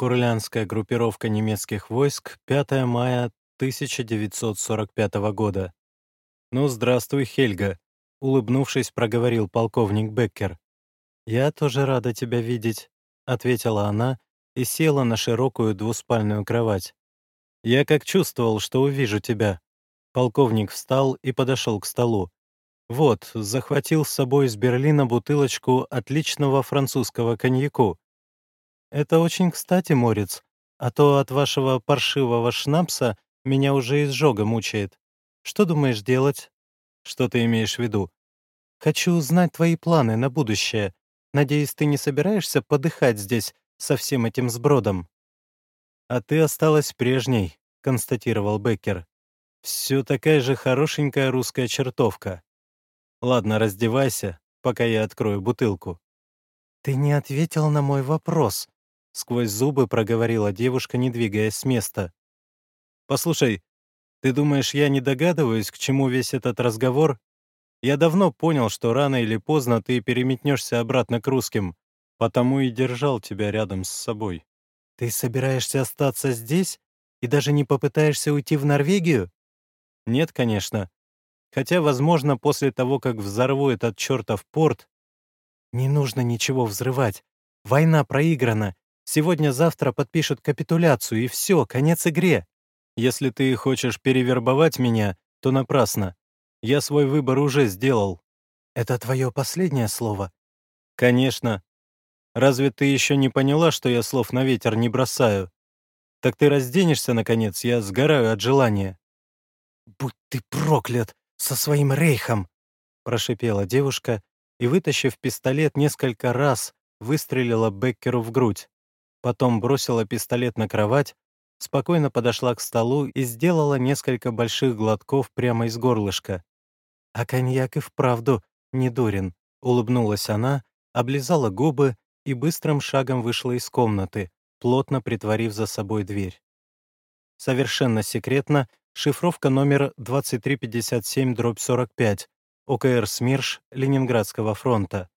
Курлянская группировка немецких войск, 5 мая 1945 года. «Ну, здравствуй, Хельга», — улыбнувшись, проговорил полковник Беккер. «Я тоже рада тебя видеть», — ответила она и села на широкую двуспальную кровать. «Я как чувствовал, что увижу тебя». Полковник встал и подошел к столу. «Вот, захватил с собой из Берлина бутылочку отличного французского коньяку. Это очень кстати, Морец, а то от вашего паршивого шнапса меня уже изжога мучает. Что думаешь делать? Что ты имеешь в виду? Хочу узнать твои планы на будущее. Надеюсь, ты не собираешься подыхать здесь со всем этим сбродом?» «А ты осталась прежней», — констатировал Беккер. «Все такая же хорошенькая русская чертовка. Ладно, раздевайся, пока я открою бутылку». «Ты не ответил на мой вопрос», — сквозь зубы проговорила девушка, не двигаясь с места. «Послушай, ты думаешь, я не догадываюсь, к чему весь этот разговор? Я давно понял, что рано или поздно ты переметнешься обратно к русским, потому и держал тебя рядом с собой. Ты собираешься остаться здесь и даже не попытаешься уйти в Норвегию? Нет, конечно. Хотя, возможно, после того, как взорву этот чертов порт... Не нужно ничего взрывать. Война проиграна. Сегодня-завтра подпишут капитуляцию, и все, конец игре. Если ты хочешь перевербовать меня, то напрасно. Я свой выбор уже сделал». «Это твое последнее слово?» «Конечно. Разве ты еще не поняла, что я слов на ветер не бросаю? Так ты разденешься, наконец, я сгораю от желания». «Будь ты проклят со своим рейхом!» прошипела девушка и, вытащив пистолет несколько раз, выстрелила Беккеру в грудь. Потом бросила пистолет на кровать, спокойно подошла к столу и сделала несколько больших глотков прямо из горлышка. «А коньяк и вправду не дурен», — улыбнулась она, облизала губы и быстрым шагом вышла из комнаты, плотно притворив за собой дверь. Совершенно секретно шифровка номер 2357-45, ОКР СМИРШ Ленинградского фронта.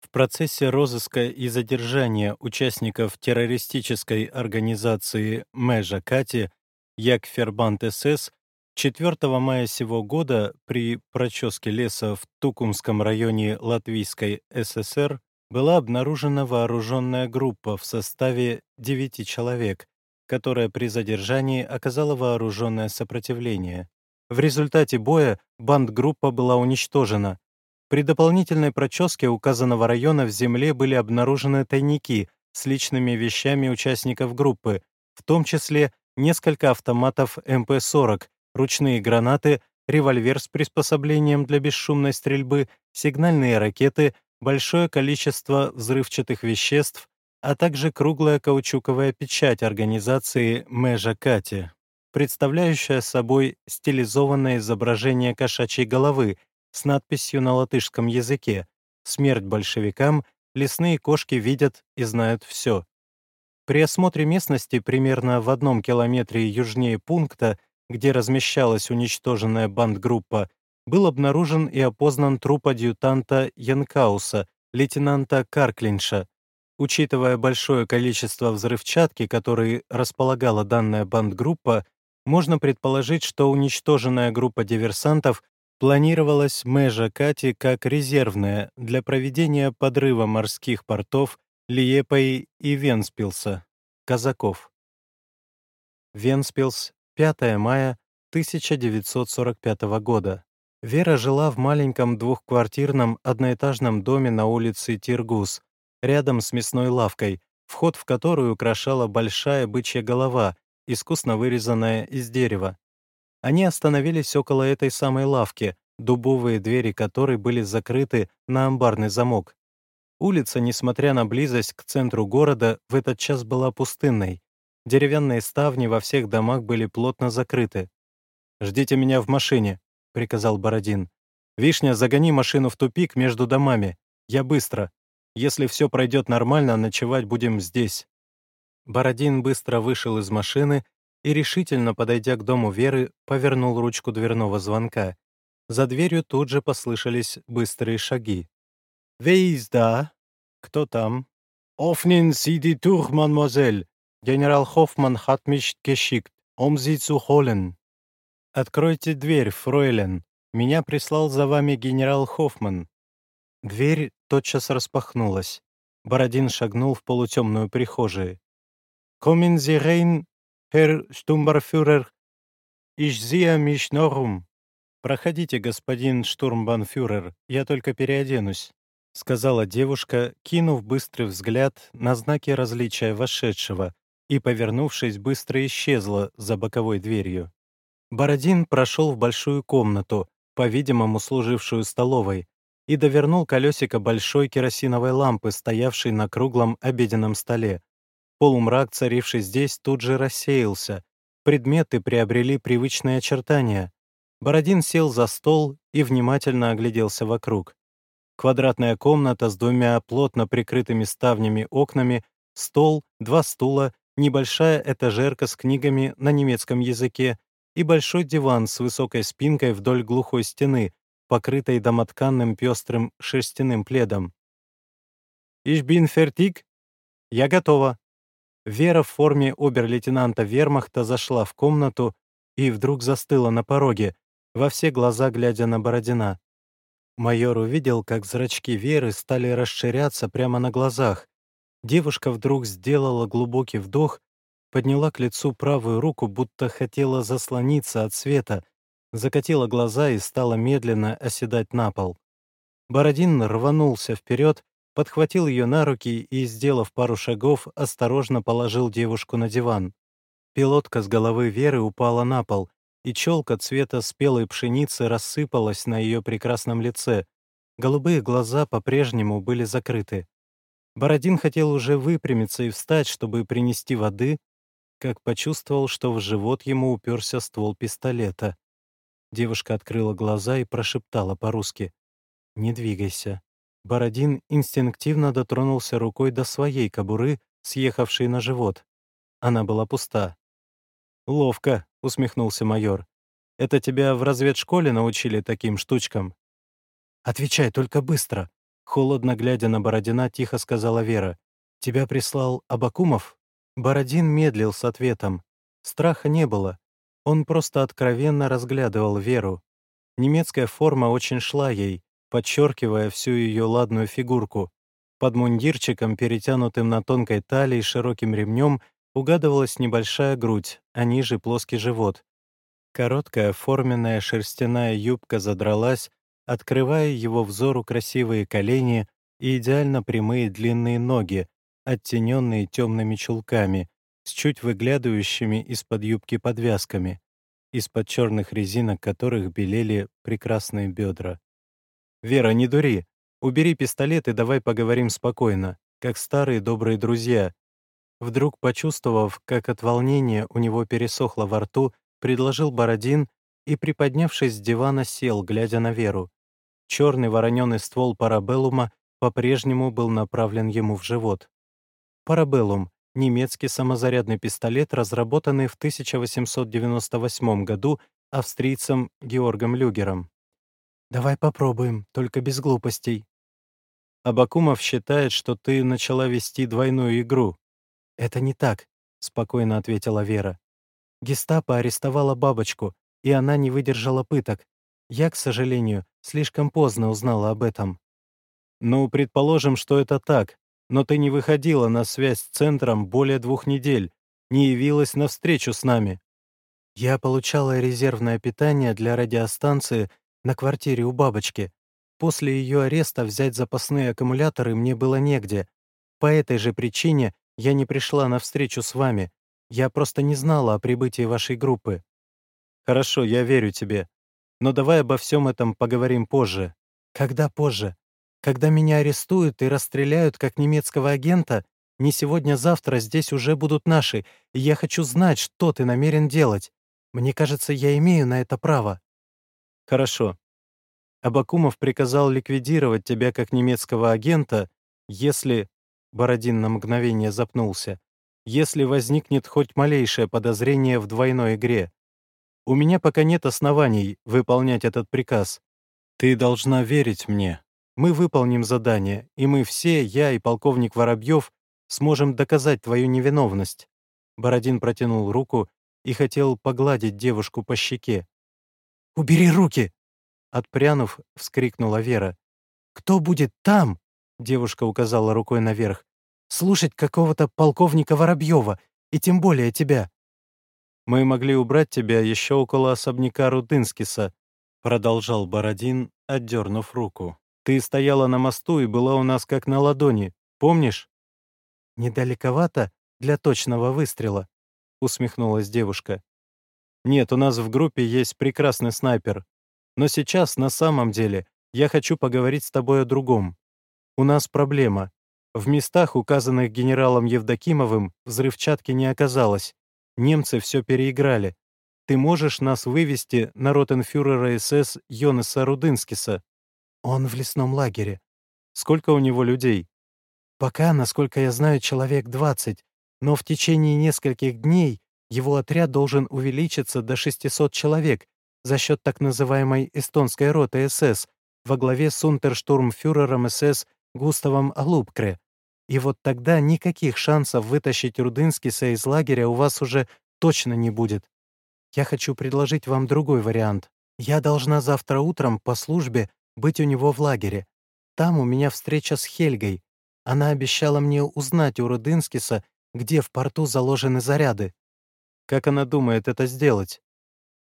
В процессе розыска и задержания участников террористической организации «Межа Кати» Якфербант СС 4 мая сего года при проческе леса в Тукумском районе Латвийской ССР была обнаружена вооруженная группа в составе 9 человек, которая при задержании оказала вооруженное сопротивление. В результате боя бандгруппа была уничтожена. При дополнительной проческе указанного района в земле были обнаружены тайники с личными вещами участников группы, в том числе несколько автоматов МП-40, ручные гранаты, револьвер с приспособлением для бесшумной стрельбы, сигнальные ракеты, большое количество взрывчатых веществ, а также круглая каучуковая печать организации «Межа Кати», представляющая собой стилизованное изображение кошачьей головы с надписью на латышском языке «Смерть большевикам, лесные кошки видят и знают все». При осмотре местности примерно в одном километре южнее пункта где размещалась уничтоженная бандгруппа, был обнаружен и опознан труп адъютанта Янкауса, лейтенанта Карклинша. Учитывая большое количество взрывчатки, которой располагала данная бандгруппа, можно предположить, что уничтоженная группа диверсантов планировалась Межа Кати как резервная для проведения подрыва морских портов Лиепой и Венспилса, казаков. Венспилс 5 мая 1945 года. Вера жила в маленьком двухквартирном одноэтажном доме на улице Тиргуз, рядом с мясной лавкой, вход в которую украшала большая бычья голова, искусно вырезанная из дерева. Они остановились около этой самой лавки, дубовые двери которой были закрыты на амбарный замок. Улица, несмотря на близость к центру города, в этот час была пустынной. Деревянные ставни во всех домах были плотно закрыты. «Ждите меня в машине», — приказал Бородин. «Вишня, загони машину в тупик между домами. Я быстро. Если все пройдет нормально, ночевать будем здесь». Бородин быстро вышел из машины и, решительно подойдя к дому Веры, повернул ручку дверного звонка. За дверью тут же послышались быстрые шаги. «Вейзда? Кто там?» «Офнин сиди тур, мадемуазель!» Генерал Хоффман hat mich geschickt, um Sie zu holen». «Откройте дверь, фройлен. Меня прислал за вами генерал Хоффман». Дверь тотчас распахнулась. Бородин шагнул в полутемную прихожую. «Kommen Sie rein, Herr Sturmbannführer. Ich sehe mich noch um». «Проходите, господин штурмбанфюрер, я только переоденусь», — сказала девушка, кинув быстрый взгляд на знаки различия вошедшего и, повернувшись, быстро исчезла за боковой дверью. Бородин прошел в большую комнату, по-видимому, служившую столовой, и довернул колесико большой керосиновой лампы, стоявшей на круглом обеденном столе. Полумрак, царивший здесь, тут же рассеялся. Предметы приобрели привычные очертания. Бородин сел за стол и внимательно огляделся вокруг. Квадратная комната с двумя плотно прикрытыми ставнями окнами, стол, два стула, небольшая этажерка с книгами на немецком языке и большой диван с высокой спинкой вдоль глухой стены, покрытой домотканным пестрым шерстяным пледом. «Ich bin fertig?» «Я готова». Вера в форме обер-лейтенанта вермахта зашла в комнату и вдруг застыла на пороге, во все глаза глядя на Бородина. Майор увидел, как зрачки Веры стали расширяться прямо на глазах. Девушка вдруг сделала глубокий вдох, подняла к лицу правую руку, будто хотела заслониться от света, закатила глаза и стала медленно оседать на пол. Бородин рванулся вперед, подхватил ее на руки и, сделав пару шагов, осторожно положил девушку на диван. Пилотка с головы Веры упала на пол, и челка цвета спелой пшеницы рассыпалась на ее прекрасном лице. Голубые глаза по-прежнему были закрыты. Бородин хотел уже выпрямиться и встать, чтобы принести воды, как почувствовал, что в живот ему уперся ствол пистолета. Девушка открыла глаза и прошептала по-русски. «Не двигайся». Бородин инстинктивно дотронулся рукой до своей кобуры, съехавшей на живот. Она была пуста. «Ловко», — усмехнулся майор. «Это тебя в разведшколе научили таким штучкам?» «Отвечай только быстро», — холодно глядя на Бородина, тихо сказала Вера. «Тебя прислал Абакумов?» Бородин медлил с ответом. Страха не было. Он просто откровенно разглядывал Веру. Немецкая форма очень шла ей, подчеркивая всю ее ладную фигурку. Под мундирчиком, перетянутым на тонкой талии широким ремнем, угадывалась небольшая грудь, а ниже плоский живот. Короткая форменная шерстяная юбка задралась, открывая его взору красивые колени и идеально прямые длинные ноги, оттененные темными чулками, с чуть выглядывающими из-под юбки подвязками, из-под черных резинок которых белели прекрасные бедра. «Вера, не дури. Убери пистолет и давай поговорим спокойно, как старые добрые друзья». Вдруг, почувствовав, как от волнения у него пересохло во рту, предложил Бородин и, приподнявшись с дивана, сел, глядя на Веру. Черный вороненый ствол парабеллума по-прежнему был направлен ему в живот. Парабеллум немецкий самозарядный пистолет, разработанный в 1898 году австрийцем Георгом Люгером. «Давай попробуем, только без глупостей». Абакумов считает, что ты начала вести двойную игру. «Это не так», — спокойно ответила Вера. «Гестапо арестовала бабочку, и она не выдержала пыток. Я, к сожалению, слишком поздно узнала об этом». «Ну, предположим, что это так. Но ты не выходила на связь с центром более двух недель, не явилась на встречу с нами. Я получала резервное питание для радиостанции на квартире у бабочки. После ее ареста взять запасные аккумуляторы мне было негде. По этой же причине я не пришла на встречу с вами. Я просто не знала о прибытии вашей группы. Хорошо, я верю тебе. Но давай обо всем этом поговорим позже. Когда позже? Когда меня арестуют и расстреляют как немецкого агента, не сегодня-завтра здесь уже будут наши, и я хочу знать, что ты намерен делать. Мне кажется, я имею на это право». «Хорошо. Абакумов приказал ликвидировать тебя как немецкого агента, если...» Бородин на мгновение запнулся. «Если возникнет хоть малейшее подозрение в двойной игре. У меня пока нет оснований выполнять этот приказ. Ты должна верить мне, мы выполним задание, и мы все, я и полковник Воробьев, сможем доказать твою невиновность. Бородин протянул руку и хотел погладить девушку по щеке. «Убери руки!» Отпрянув, вскрикнула Вера. «Кто будет там?» Девушка указала рукой наверх. «Слушать какого-то полковника Воробьева, и тем более тебя». «Мы могли убрать тебя еще около особняка Рудынскиса», продолжал Бородин, отдернув руку. «Ты стояла на мосту и была у нас как на ладони, помнишь?» «Недалековато для точного выстрела», усмехнулась девушка. «Нет, у нас в группе есть прекрасный снайпер. Но сейчас, на самом деле, я хочу поговорить с тобой о другом. У нас проблема. В местах, указанных генералом Евдокимовым, взрывчатки не оказалось. Немцы все переиграли. Ты можешь нас вывести на ротенфюрера СС Йонеса Рудынскиса? Он в лесном лагере. Сколько у него людей? Пока, насколько я знаю, человек 20, но в течение нескольких дней его отряд должен увеличиться до 600 человек, за счет так называемой эстонской роты СС во главе с унтерштурмфюрером СС Густавом Алупкре. И вот тогда никаких шансов вытащить Рудынскиса из лагеря у вас уже точно не будет. Я хочу предложить вам другой вариант. Я должна завтра утром по службе быть у него в лагере. Там у меня встреча с Хельгой. Она обещала мне узнать у Рудынскиса, где в порту заложены заряды. Как она думает это сделать?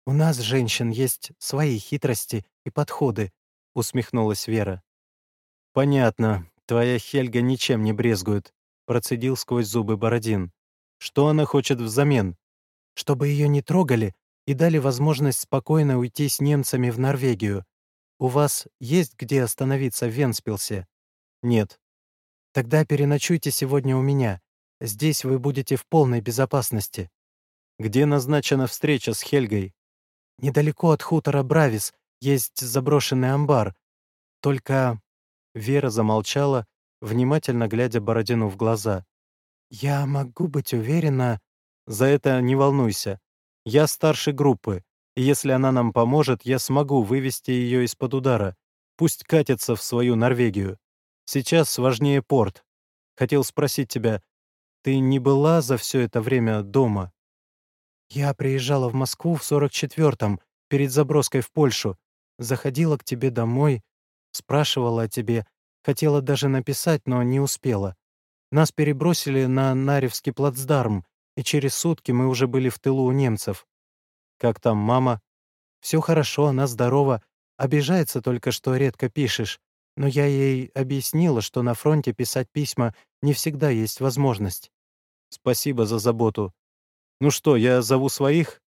«У нас, женщин, есть свои хитрости и подходы», — усмехнулась Вера. «Понятно. Твоя Хельга ничем не брезгует», — процедил сквозь зубы Бородин. «Что она хочет взамен?» «Чтобы ее не трогали и дали возможность спокойно уйти с немцами в Норвегию. У вас есть где остановиться в Венспилсе?» «Нет». «Тогда переночуйте сегодня у меня. Здесь вы будете в полной безопасности». «Где назначена встреча с Хельгой?» Недалеко от хутора Бравис есть заброшенный амбар. Только...» Вера замолчала, внимательно глядя Бородину в глаза. «Я могу быть уверена...» «За это не волнуйся. Я старший группы, и если она нам поможет, я смогу вывести ее из-под удара. Пусть катится в свою Норвегию. Сейчас важнее порт. Хотел спросить тебя, ты не была за все это время дома?» Я приезжала в Москву в 44-м, перед заброской в Польшу. Заходила к тебе домой, спрашивала о тебе, хотела даже написать, но не успела. Нас перебросили на Наревский плацдарм, и через сутки мы уже были в тылу у немцев. Как там мама? Все хорошо, она здорова. Обижается только, что редко пишешь. Но я ей объяснила, что на фронте писать письма не всегда есть возможность. Спасибо за заботу. «Ну что, я зову своих?»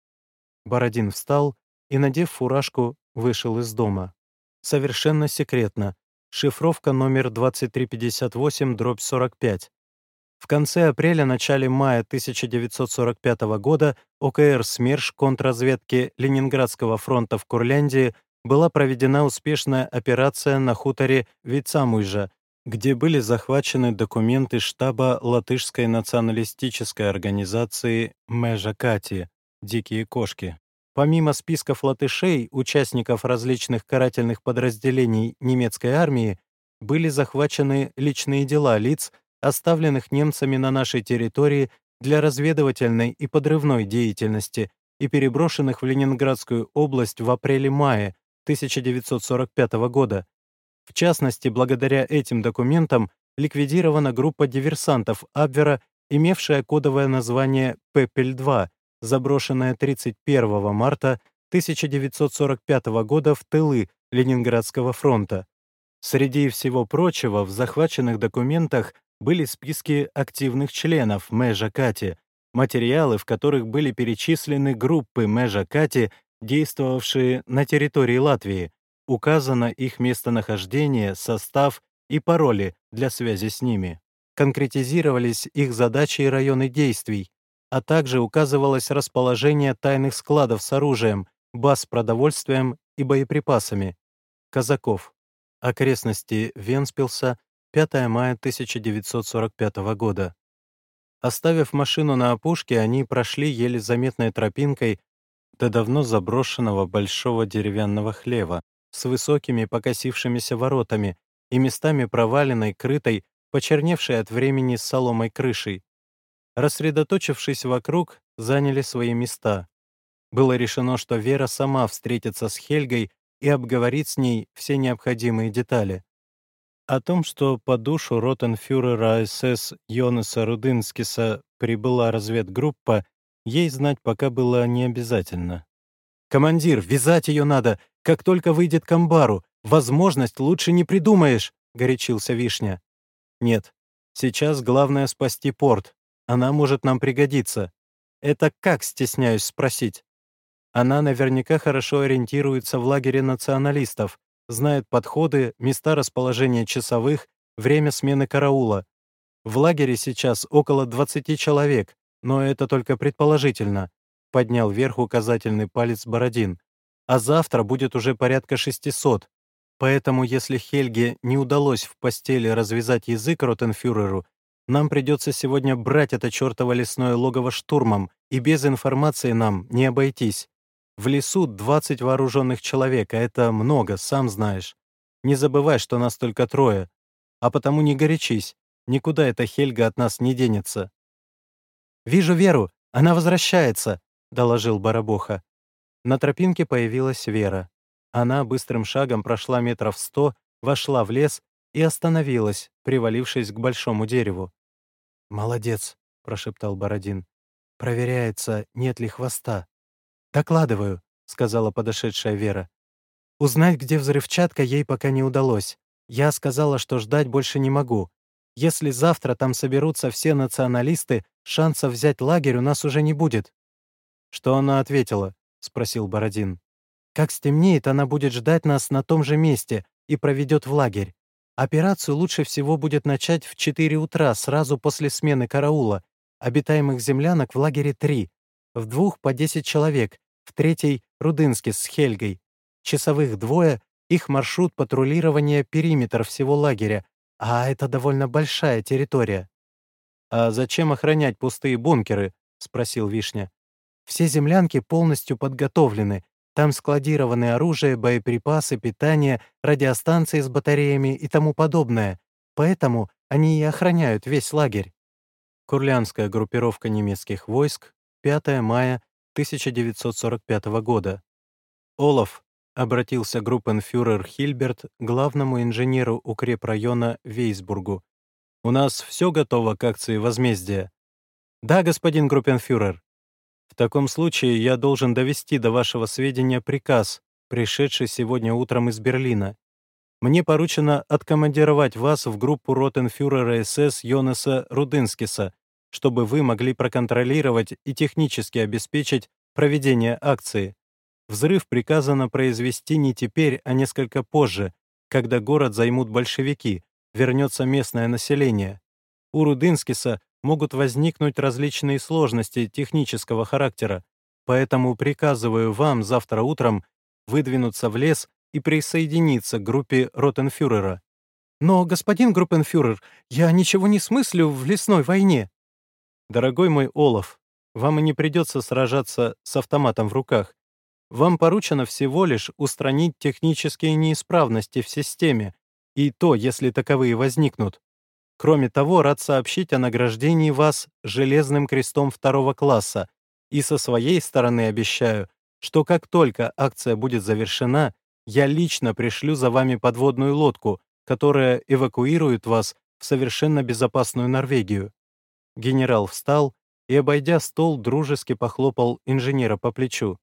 Бородин встал и, надев фуражку, вышел из дома. Совершенно секретно. Шифровка номер 2358-45. В конце апреля-начале мая 1945 года ОКР СМЕРШ контрразведки Ленинградского фронта в Курляндии была проведена успешная операция на хуторе Вицамуйжа, где были захвачены документы штаба латышской националистической организации Межакати «Дикие кошки». Помимо списков латышей, участников различных карательных подразделений немецкой армии, были захвачены личные дела лиц, оставленных немцами на нашей территории для разведывательной и подрывной деятельности и переброшенных в Ленинградскую область в апреле-мае 1945 года, в частности, благодаря этим документам ликвидирована группа диверсантов Абвера, имевшая кодовое название «Пепель-2», заброшенная 31 марта 1945 года в тылы Ленинградского фронта. Среди всего прочего, в захваченных документах были списки активных членов Межа Кати, материалы, в которых были перечислены группы Межа Кати, действовавшие на территории Латвии, Указано их местонахождение, состав и пароли для связи с ними. Конкретизировались их задачи и районы действий, а также указывалось расположение тайных складов с оружием, баз с продовольствием и боеприпасами. Казаков. Окрестности Венспилса, 5 мая 1945 года. Оставив машину на опушке, они прошли еле заметной тропинкой до давно заброшенного большого деревянного хлева, с высокими покосившимися воротами и местами проваленной, крытой, почерневшей от времени соломой крышей. рассредоточившись вокруг, заняли свои места. Было решено, что Вера сама встретится с Хельгой и обговорит с ней все необходимые детали. О том, что по душу ротенфюрера СС Йонаса Рудынскиса прибыла разведгруппа, ей знать пока было не обязательно. «Командир, вязать ее надо, как только выйдет к амбару. Возможность лучше не придумаешь», — горячился Вишня. «Нет, сейчас главное спасти порт. Она может нам пригодиться. Это как, стесняюсь спросить?» Она наверняка хорошо ориентируется в лагере националистов, знает подходы, места расположения часовых, время смены караула. В лагере сейчас около 20 человек, но это только предположительно поднял вверх указательный палец Бородин. А завтра будет уже порядка 600. Поэтому, если Хельге не удалось в постели развязать язык Ротенфюреру, нам придется сегодня брать это чертово лесное логово штурмом, и без информации нам не обойтись. В лесу 20 вооруженных человек, а это много, сам знаешь. Не забывай, что нас только трое. А потому не горячись, никуда эта Хельга от нас не денется. «Вижу Веру, она возвращается», — доложил Барабоха. На тропинке появилась Вера. Она быстрым шагом прошла метров сто, вошла в лес и остановилась, привалившись к большому дереву. «Молодец», — прошептал Бородин. «Проверяется, нет ли хвоста». «Докладываю», — сказала подошедшая Вера. «Узнать, где взрывчатка, ей пока не удалось. Я сказала, что ждать больше не могу. Если завтра там соберутся все националисты, шансов взять лагерь у нас уже не будет. «Что она ответила?» — спросил Бородин. «Как стемнеет, она будет ждать нас на том же месте и проведет в лагерь. Операцию лучше всего будет начать в 4 утра, сразу после смены караула. Обитаемых землянок в лагере три. В двух по 10 человек, в третьей — Рудынский с Хельгой. Часовых двое, их маршрут патрулирования — периметр всего лагеря, а это довольно большая территория. «А зачем охранять пустые бункеры?» — спросил Вишня. Все землянки полностью подготовлены. Там складированы оружие, боеприпасы, питание, радиостанции с батареями и тому подобное. Поэтому они и охраняют весь лагерь. Курлянская группировка немецких войск, 5 мая 1945 года. Олаф обратился группенфюрер Хильберт главному инженеру укрепрайона Вейсбургу. «У нас все готово к акции возмездия?» «Да, господин группенфюрер», таком случае я должен довести до вашего сведения приказ, пришедший сегодня утром из Берлина. Мне поручено откомандировать вас в группу ротенфюрера СС Йонаса Рудынскиса, чтобы вы могли проконтролировать и технически обеспечить проведение акции. Взрыв приказано произвести не теперь, а несколько позже, когда город займут большевики, вернется местное население. У Рудынскиса могут возникнуть различные сложности технического характера, поэтому приказываю вам завтра утром выдвинуться в лес и присоединиться к группе Ротенфюрера. Но, господин группенфюрер, я ничего не смыслю в лесной войне. Дорогой мой Олаф, вам и не придется сражаться с автоматом в руках. Вам поручено всего лишь устранить технические неисправности в системе, и то, если таковые возникнут. Кроме того, рад сообщить о награждении вас Железным крестом второго класса и со своей стороны обещаю, что как только акция будет завершена, я лично пришлю за вами подводную лодку, которая эвакуирует вас в совершенно безопасную Норвегию». Генерал встал и, обойдя стол, дружески похлопал инженера по плечу.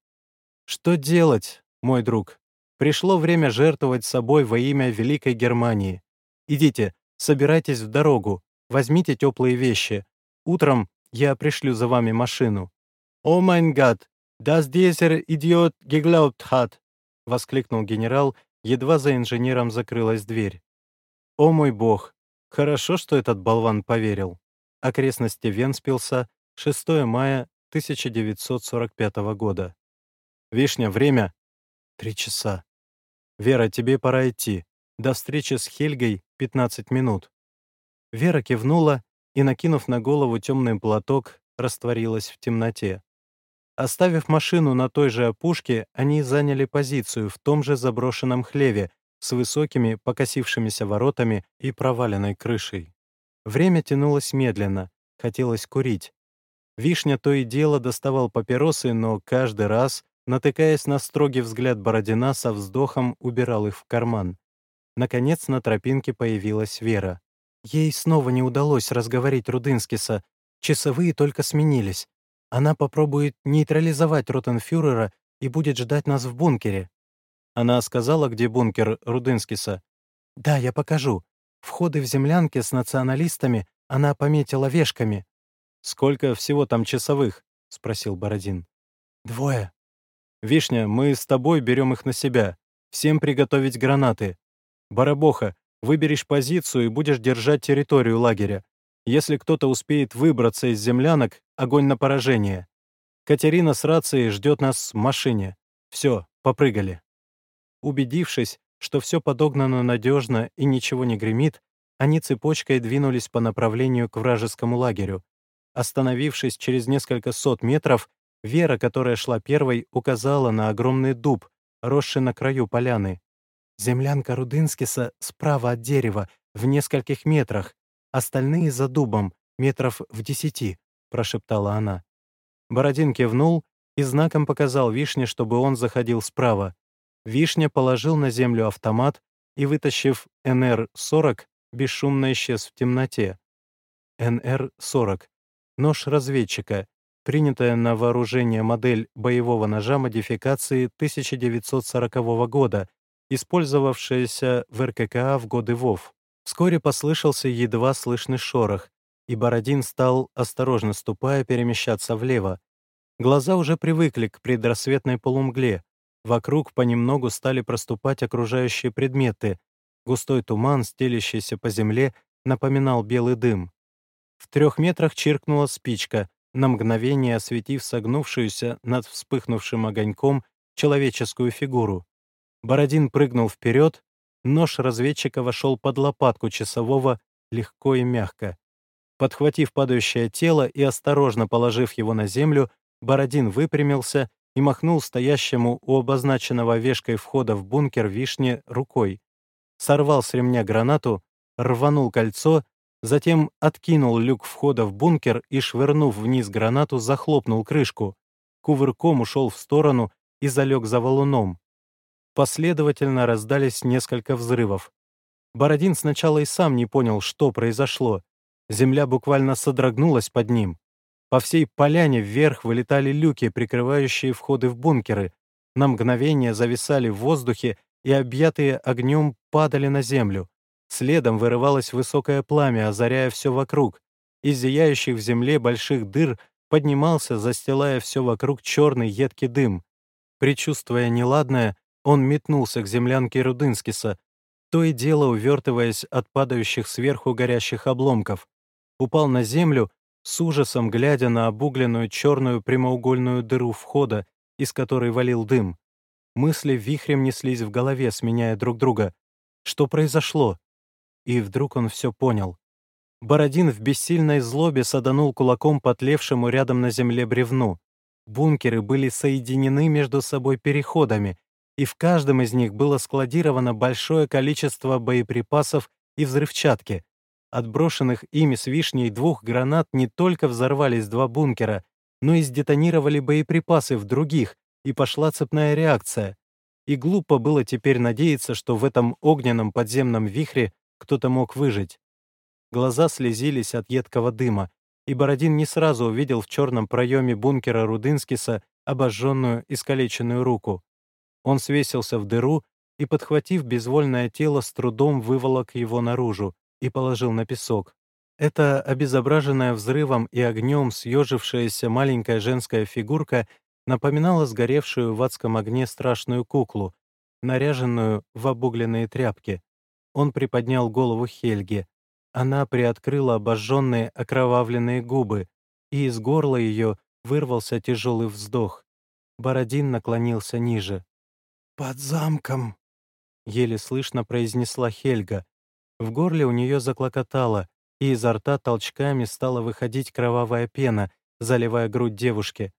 «Что делать, мой друг? Пришло время жертвовать собой во имя Великой Германии. Идите, Собирайтесь в дорогу, возьмите теплые вещи. Утром я пришлю за вами машину». «О майн гад, das dieser Idiot geglaubt hat!» — воскликнул генерал, едва за инженером закрылась дверь. «О мой бог! Хорошо, что этот болван поверил». Окрестности Венспилса, 6 мая 1945 года. «Вишня, время?» «Три часа. Вера, тебе пора идти. До встречи с Хельгой 15 минут. Вера кивнула и, накинув на голову темный платок, растворилась в темноте. Оставив машину на той же опушке, они заняли позицию в том же заброшенном хлеве с высокими покосившимися воротами и проваленной крышей. Время тянулось медленно, хотелось курить, Вишня то и дело доставал папиросы, но каждый раз, натыкаясь на строгий взгляд Бородина, со вздохом убирал их в карман. Наконец на тропинке появилась Вера. Ей снова не удалось разговорить Рудынскиса. Часовые только сменились. Она попробует нейтрализовать Ротенфюрера и будет ждать нас в бункере. Она сказала, где бункер Рудынскиса. «Да, я покажу. Входы в землянке с националистами она пометила вешками». «Сколько всего там часовых?» — спросил Бородин. «Двое». «Вишня, мы с тобой берем их на себя. Всем приготовить гранаты. Барабоха, выберешь позицию и будешь держать территорию лагеря. Если кто-то успеет выбраться из землянок, огонь на поражение. Катерина с рацией ждет нас в машине. Все, попрыгали». Убедившись, что все подогнано надежно и ничего не гремит, они цепочкой двинулись по направлению к вражескому лагерю. Остановившись через несколько сот метров, Вера, которая шла первой, указала на огромный дуб, росший на краю поляны. «Землянка Рудынскиса справа от дерева, в нескольких метрах, остальные за дубом, метров в десяти», — прошептала она. Бородин кивнул и знаком показал Вишне, чтобы он заходил справа. Вишня положил на землю автомат и, вытащив НР-40, бесшумно исчез в темноте. НР-40 — нож разведчика, принятая на вооружение модель боевого ножа модификации 1940 года, использовавшаяся в РККА в годы ВОВ. Вскоре послышался едва слышный шорох, и Бородин стал, осторожно ступая, перемещаться влево. Глаза уже привыкли к предрассветной полумгле, Вокруг понемногу стали проступать окружающие предметы. Густой туман, стелящийся по земле, напоминал белый дым. В трех метрах чиркнула спичка, на мгновение осветив согнувшуюся над вспыхнувшим огоньком человеческую фигуру. Бородин прыгнул вперед, нож разведчика вошел под лопатку часового легко и мягко. Подхватив падающее тело и осторожно положив его на землю, Бородин выпрямился и махнул стоящему у обозначенного вешкой входа в бункер вишни рукой. Сорвал с ремня гранату, рванул кольцо, затем откинул люк входа в бункер и, швырнув вниз гранату, захлопнул крышку. Кувырком ушел в сторону и залег за валуном. Последовательно раздались несколько взрывов. Бородин сначала и сам не понял, что произошло. Земля буквально содрогнулась под ним. По всей поляне вверх вылетали люки, прикрывающие входы в бункеры. На мгновение зависали в воздухе и, объятые огнем, падали на землю. Следом вырывалось высокое пламя, озаряя все вокруг. Из зияющих в земле больших дыр поднимался, застилая все вокруг черный едкий дым. Причувствуя неладное, он метнулся к землянке Рудынскиса, то и дело увертываясь от падающих сверху горящих обломков. Упал на землю с ужасом глядя на обугленную черную прямоугольную дыру входа, из которой валил дым. Мысли вихрем неслись в голове, сменяя друг друга. Что произошло? И вдруг он все понял. Бородин в бессильной злобе саданул кулаком потлевшему рядом на земле бревну. Бункеры были соединены между собой переходами, и в каждом из них было складировано большое количество боеприпасов и взрывчатки. От брошенных ими с вишней двух гранат не только взорвались два бункера, но и сдетонировали боеприпасы в других, и пошла цепная реакция. И глупо было теперь надеяться, что в этом огненном подземном вихре кто-то мог выжить. Глаза слезились от едкого дыма, и Бородин не сразу увидел в черном проеме бункера Рудынскиса обожженную, искалеченную руку. Он свесился в дыру и, подхватив безвольное тело, с трудом выволок его наружу, и положил на песок. Эта обезображенная взрывом и огнем съежившаяся маленькая женская фигурка напоминала сгоревшую в адском огне страшную куклу, наряженную в обугленные тряпки. Он приподнял голову Хельги. Она приоткрыла обожженные окровавленные губы, и из горла ее вырвался тяжелый вздох. Бородин наклонился ниже. «Под замком», — еле слышно произнесла Хельга, в горле у нее заклокотало, и изо рта толчками стала выходить кровавая пена, заливая грудь девушки.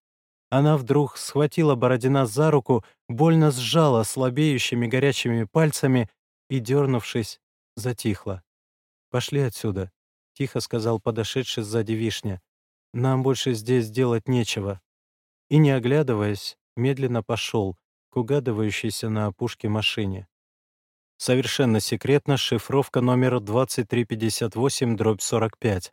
Она вдруг схватила Бородина за руку, больно сжала слабеющими горячими пальцами и, дернувшись, затихла. «Пошли отсюда», — тихо сказал подошедший сзади вишня. нам больше здесь делать нечего». И, не оглядываясь, медленно пошел к угадывающейся на опушке машине. Совершенно секретно шифровка номер 2358-45.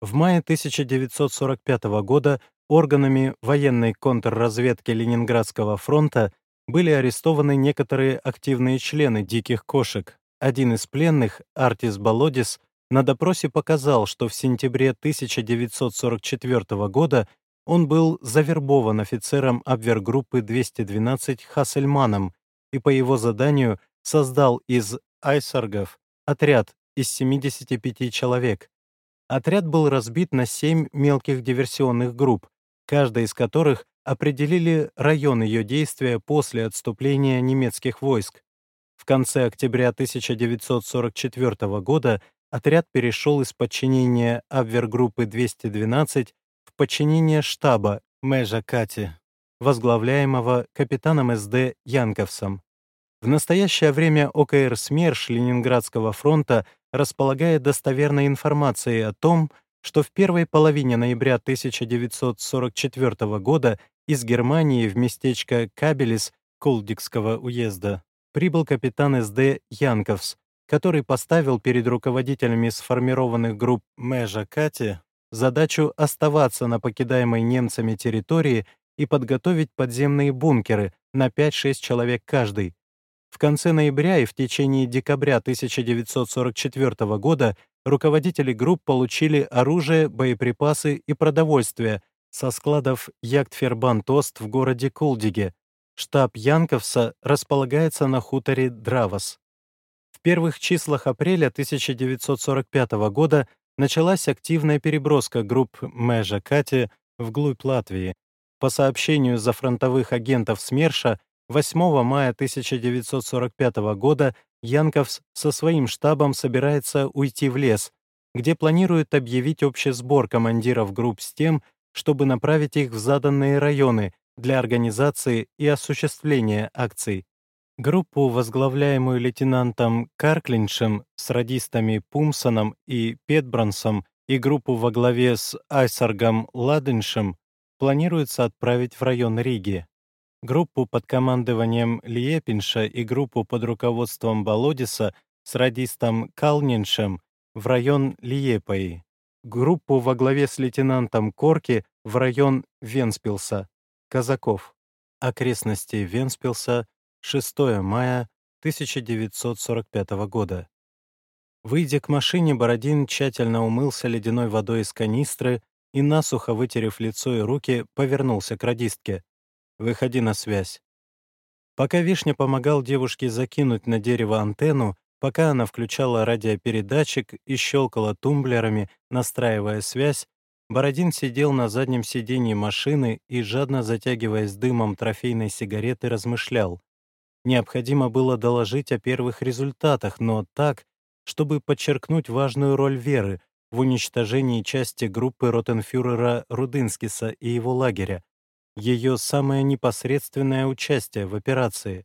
В мае 1945 года органами военной контрразведки Ленинградского фронта были арестованы некоторые активные члены «Диких кошек». Один из пленных, Артис Болодис, на допросе показал, что в сентябре 1944 года он был завербован офицером абвергруппы 212 Хассельманом и по его заданию создал из айсаргов отряд из 75 человек. Отряд был разбит на семь мелких диверсионных групп, каждая из которых определили район ее действия после отступления немецких войск. В конце октября 1944 года отряд перешел из подчинения Абвергруппы 212 в штаба Межа Кати, возглавляемого капитаном СД Янковсом. В настоящее время ОКР СМЕРШ Ленинградского фронта располагает достоверной информацией о том, что в первой половине ноября 1944 года из Германии в местечко Кабелис Кулдикского уезда прибыл капитан СД Янковс, который поставил перед руководителями сформированных групп Межа Кати задачу оставаться на покидаемой немцами территории и подготовить подземные бункеры на 5-6 человек каждый. В конце ноября и в течение декабря 1944 года руководители групп получили оружие, боеприпасы и продовольствие со складов Яктфербан-Тост в городе Кулдиге. Штаб Янковса располагается на хуторе Дравос. В первых числах апреля 1945 года началась активная переброска групп Межа Кати вглубь Латвии. По сообщению зафронтовых агентов СМЕРШа, 8 мая 1945 года Янковс со своим штабом собирается уйти в лес, где планирует объявить общий сбор командиров групп с тем, чтобы направить их в заданные районы для организации и осуществления акций. Группу, возглавляемую лейтенантом Карклиншем с радистами Пумсоном и Петбрансом, и группу во главе с Айсаргом Ладеншем планируется отправить в район Риги. Группу под командованием Лиепинша и группу под руководством Болодиса с радистом Калниншем в район Лиепаи. Группу во главе с лейтенантом Корки в район Венспилса, Казаков. Окрестности Венспилса, 6 мая 1945 года. Выйдя к машине, Бородин тщательно умылся ледяной водой из канистры и, насухо вытерев лицо и руки, повернулся к радистке. «Выходи на связь». Пока Вишня помогал девушке закинуть на дерево антенну, пока она включала радиопередатчик и щелкала тумблерами, настраивая связь, Бородин сидел на заднем сиденье машины и, жадно затягиваясь дымом трофейной сигареты, размышлял. Необходимо было доложить о первых результатах, но так, чтобы подчеркнуть важную роль Веры в уничтожении части группы ротенфюрера Рудынскиса и его лагеря, ее самое непосредственное участие в операции.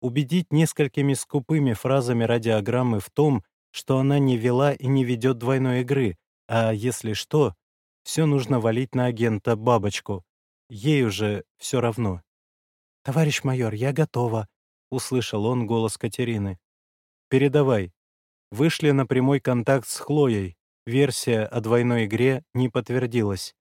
Убедить несколькими скупыми фразами радиограммы в том, что она не вела и не ведет двойной игры, а если что, все нужно валить на агента Бабочку. Ей уже все равно. «Товарищ майор, я готова», — услышал он голос Катерины. «Передавай. Вышли на прямой контакт с Хлоей. Версия о двойной игре не подтвердилась.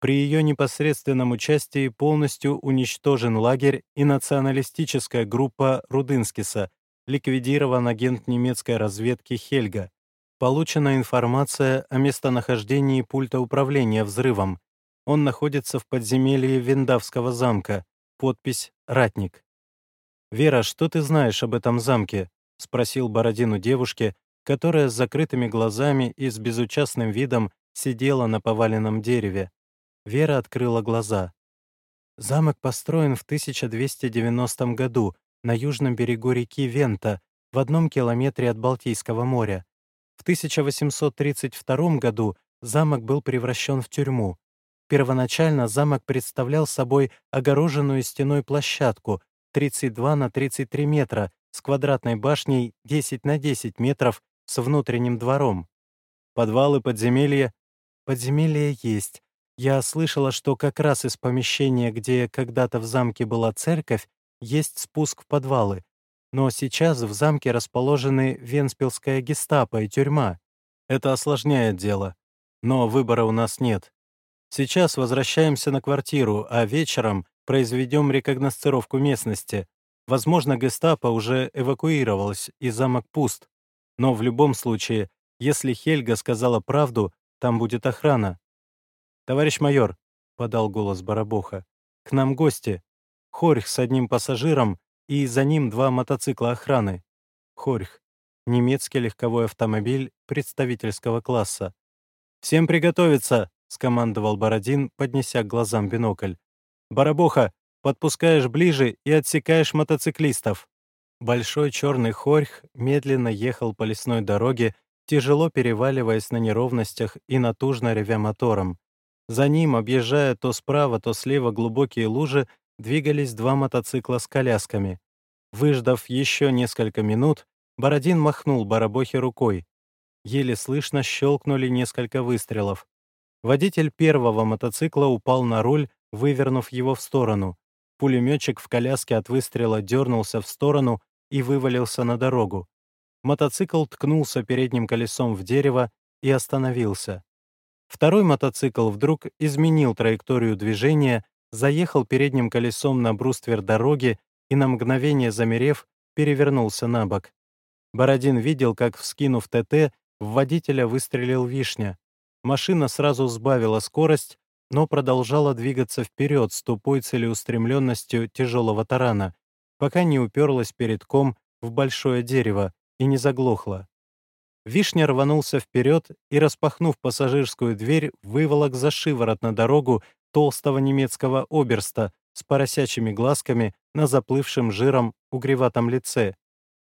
При ее непосредственном участии полностью уничтожен лагерь и националистическая группа Рудынскиса, ликвидирован агент немецкой разведки Хельга. Получена информация о местонахождении пульта управления взрывом. Он находится в подземелье Виндавского замка. Подпись «Ратник». «Вера, что ты знаешь об этом замке?» — спросил Бородину девушке, которая с закрытыми глазами и с безучастным видом сидела на поваленном дереве. Вера открыла глаза. Замок построен в 1290 году на южном берегу реки Вента, в одном километре от Балтийского моря. В 1832 году замок был превращен в тюрьму. Первоначально замок представлял собой огороженную стеной площадку 32 на 33 метра с квадратной башней 10 на 10 метров с внутренним двором. Подвалы, подземелья? Подземелья есть, Я слышала, что как раз из помещения, где когда-то в замке была церковь, есть спуск в подвалы. Но сейчас в замке расположены Венспилская гестапо и тюрьма. Это осложняет дело. Но выбора у нас нет. Сейчас возвращаемся на квартиру, а вечером произведем рекогносцировку местности. Возможно, гестапо уже эвакуировалась, и замок пуст. Но в любом случае, если Хельга сказала правду, там будет охрана. «Товарищ майор», — подал голос Барабоха, — «к нам гости. Хорьх с одним пассажиром и за ним два мотоцикла охраны. Хорьх. Немецкий легковой автомобиль представительского класса. «Всем приготовиться!» — скомандовал Бородин, поднеся к глазам бинокль. «Барабоха, подпускаешь ближе и отсекаешь мотоциклистов». Большой черный хорьх медленно ехал по лесной дороге, тяжело переваливаясь на неровностях и натужно ревя мотором. За ним, объезжая то справа, то слева глубокие лужи, двигались два мотоцикла с колясками. Выждав еще несколько минут, Бородин махнул Барабохе рукой. Еле слышно щелкнули несколько выстрелов. Водитель первого мотоцикла упал на руль, вывернув его в сторону. Пулеметчик в коляске от выстрела дернулся в сторону и вывалился на дорогу. Мотоцикл ткнулся передним колесом в дерево и остановился. Второй мотоцикл вдруг изменил траекторию движения, заехал передним колесом на бруствер дороги и на мгновение замерев, перевернулся на бок. Бородин видел, как, вскинув ТТ, в водителя выстрелил вишня. Машина сразу сбавила скорость, но продолжала двигаться вперед с тупой целеустремленностью тяжелого тарана, пока не уперлась перед ком в большое дерево и не заглохла. Вишня рванулся вперед и, распахнув пассажирскую дверь, выволок за шиворот на дорогу толстого немецкого оберста с поросячьими глазками на заплывшем жиром угреватом лице.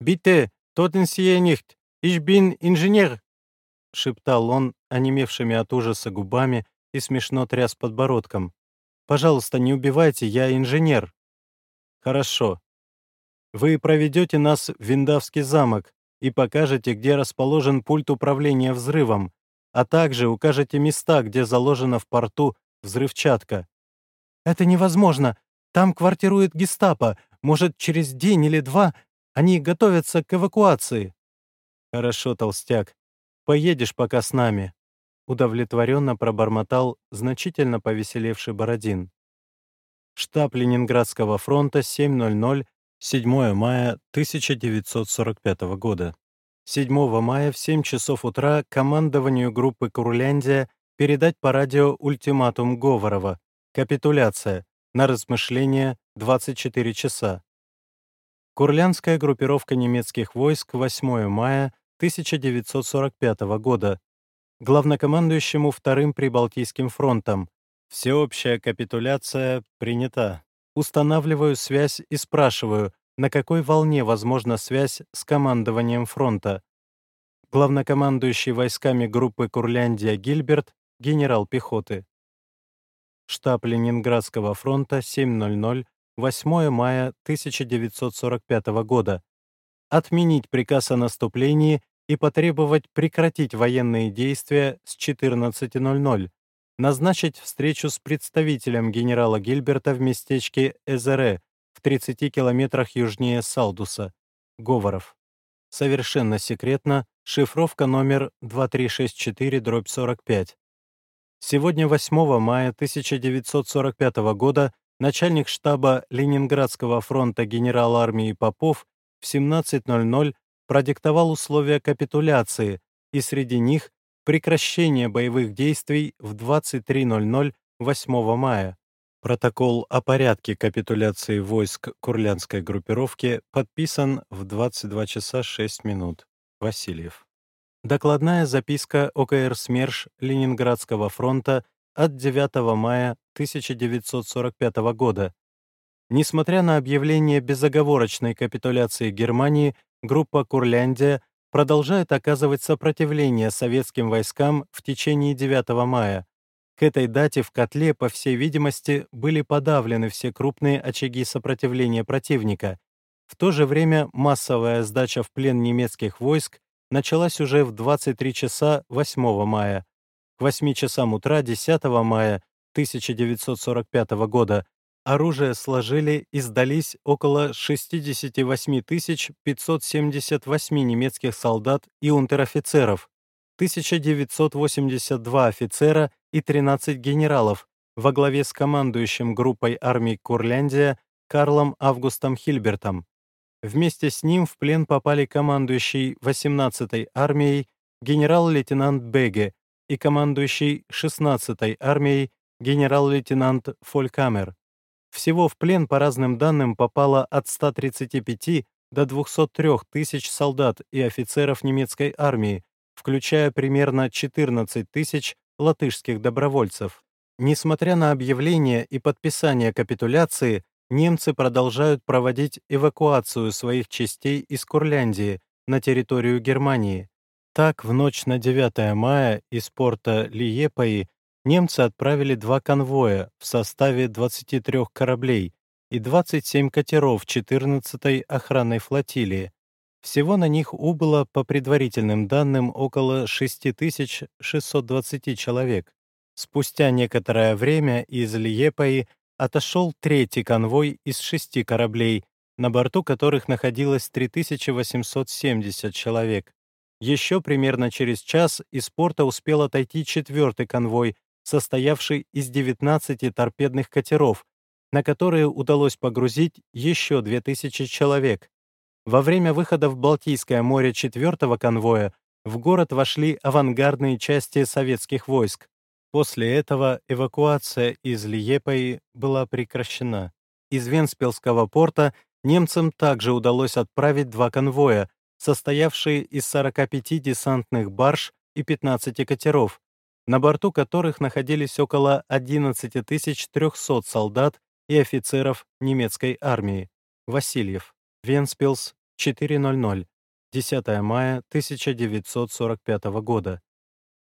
«Бите, тотен сие нихт, ich bin инженер!» — шептал он, онемевшими от ужаса губами и смешно тряс подбородком. «Пожалуйста, не убивайте, я инженер». «Хорошо. Вы проведете нас в Виндавский замок, и покажете, где расположен пульт управления взрывом, а также укажете места, где заложена в порту взрывчатка. «Это невозможно. Там квартирует гестапо. Может, через день или два они готовятся к эвакуации». «Хорошо, толстяк. Поедешь пока с нами», — удовлетворенно пробормотал значительно повеселевший Бородин. Штаб Ленинградского фронта 7.00 7 мая 1945 года. 7 мая в 7 часов утра командованию группы «Курляндия» передать по радио ультиматум Говорова. Капитуляция. На размышление 24 часа. Курлянская группировка немецких войск 8 мая 1945 года. Главнокомандующему Вторым Прибалтийским фронтом. Всеобщая капитуляция принята. Устанавливаю связь и спрашиваю, на какой волне возможна связь с командованием фронта. Главнокомандующий войсками группы Курляндия Гильберт, генерал пехоты. Штаб Ленинградского фронта, 7.00, 8 мая 1945 года. Отменить приказ о наступлении и потребовать прекратить военные действия с 14.00 назначить встречу с представителем генерала Гильберта в местечке Эзере в 30 километрах южнее Салдуса, Говоров. Совершенно секретно, шифровка номер 2364-45. Сегодня, 8 мая 1945 года, начальник штаба Ленинградского фронта генерал армии Попов в 17.00 продиктовал условия капитуляции, и среди них Прекращение боевых действий в 23.00 8 мая. Протокол о порядке капитуляции войск Курлянской группировки подписан в 22 часа 6 минут. Васильев. Докладная записка ОКР СМЕРШ Ленинградского фронта от 9 мая 1945 года. Несмотря на объявление безоговорочной капитуляции Германии, группа Курляндия продолжает оказывать сопротивление советским войскам в течение 9 мая. К этой дате в котле, по всей видимости, были подавлены все крупные очаги сопротивления противника. В то же время массовая сдача в плен немецких войск началась уже в 23 часа 8 мая. К 8 часам утра 10 мая 1945 года оружие сложили и сдались около 68 578 немецких солдат и унтер-офицеров, 1982 офицера и 13 генералов во главе с командующим группой армий Курляндия Карлом Августом Хильбертом. Вместе с ним в плен попали командующий 18-й армией генерал-лейтенант Беге и командующий 16-й армией генерал-лейтенант Фолькамер. Всего в плен, по разным данным, попало от 135 до 203 тысяч солдат и офицеров немецкой армии, включая примерно 14 тысяч латышских добровольцев. Несмотря на объявление и подписание капитуляции, немцы продолжают проводить эвакуацию своих частей из Курляндии на территорию Германии. Так, в ночь на 9 мая из порта Лиепаи немцы отправили два конвоя в составе 23 кораблей и 27 катеров 14-й охранной флотилии. Всего на них убыло, по предварительным данным, около 6620 человек. Спустя некоторое время из Лиепаи отошел третий конвой из шести кораблей, на борту которых находилось 3870 человек. Еще примерно через час из порта успел отойти четвертый конвой, состоявший из 19 торпедных катеров, на которые удалось погрузить еще 2000 человек. Во время выхода в Балтийское море четвертого конвоя в город вошли авангардные части советских войск. После этого эвакуация из Лиепаи была прекращена. Из Венспилского порта немцам также удалось отправить два конвоя, состоявшие из 45 десантных барж и 15 катеров, на борту которых находились около 11 300 солдат и офицеров немецкой армии. Васильев. Венспилс, 4.00. 10 мая 1945 года.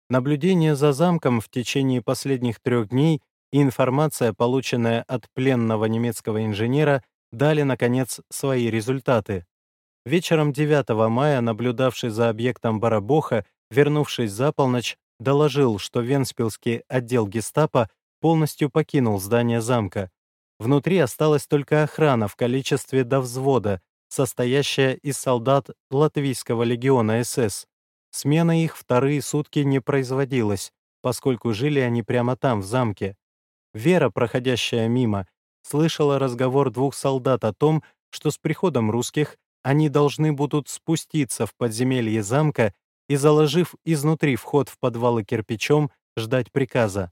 Наблюдение за замком в течение последних трех дней и информация, полученная от пленного немецкого инженера, дали, наконец, свои результаты. Вечером 9 мая, наблюдавший за объектом Барабоха, вернувшись за полночь, доложил, что Венспилский отдел гестапо полностью покинул здание замка. Внутри осталась только охрана в количестве до взвода, состоящая из солдат Латвийского легиона СС. Смена их вторые сутки не производилась, поскольку жили они прямо там, в замке. Вера, проходящая мимо, слышала разговор двух солдат о том, что с приходом русских они должны будут спуститься в подземелье замка и, заложив изнутри вход в подвалы кирпичом, ждать приказа.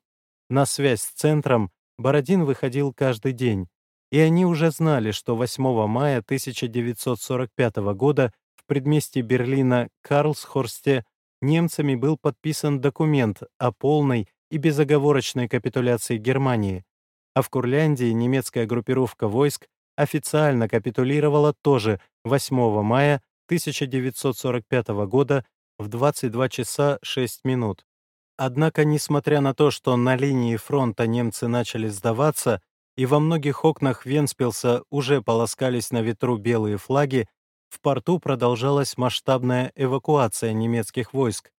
На связь с центром Бородин выходил каждый день, и они уже знали, что 8 мая 1945 года предместье Берлина Карлсхорсте немцами был подписан документ о полной и безоговорочной капитуляции Германии, а в Курляндии немецкая группировка войск официально капитулировала тоже 8 мая 1945 года в 22 часа 6 минут. Однако, несмотря на то, что на линии фронта немцы начали сдаваться, и во многих окнах Венспилса уже полоскались на ветру белые флаги, в порту продолжалась масштабная эвакуация немецких войск.